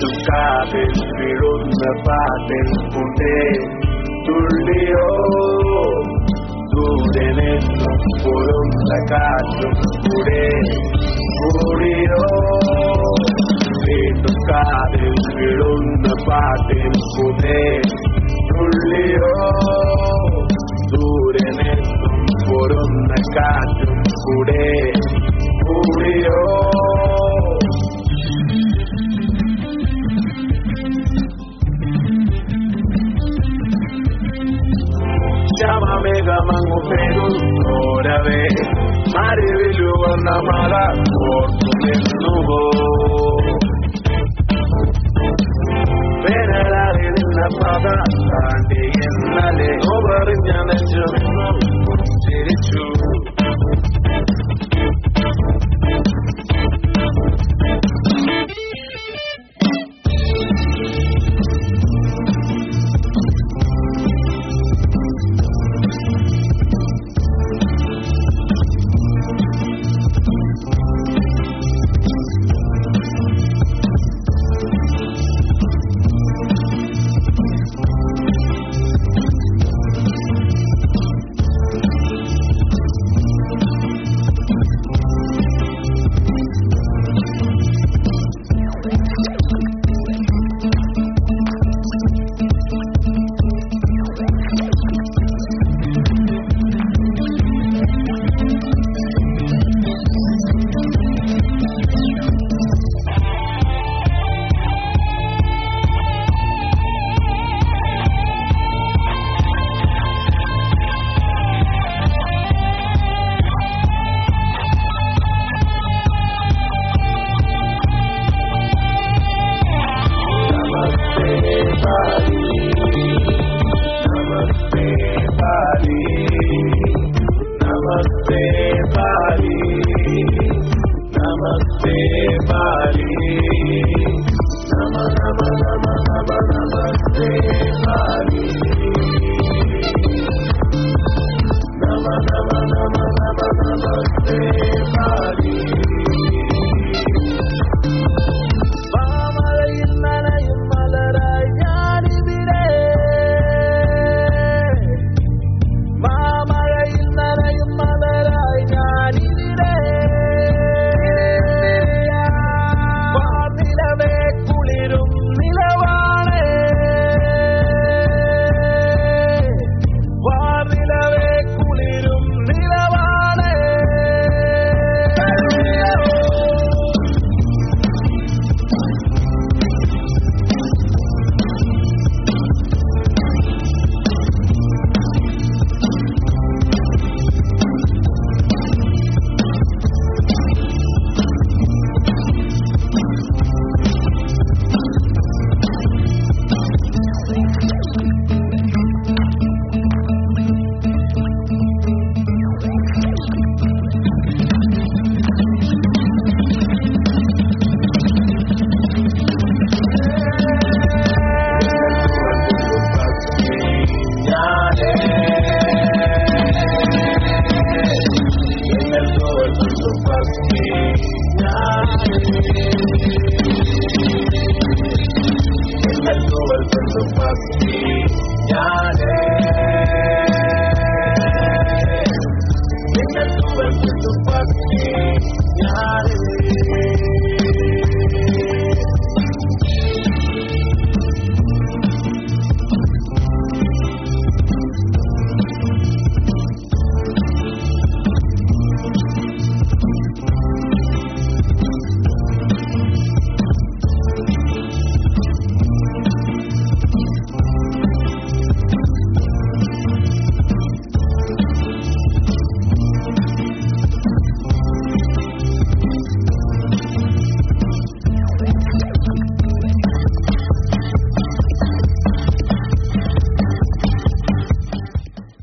Tocaten, pero una paten, pute, turbio, duren esto, por un sacacho, pure, Mare Vilu Varnamala, Porto Nuvo.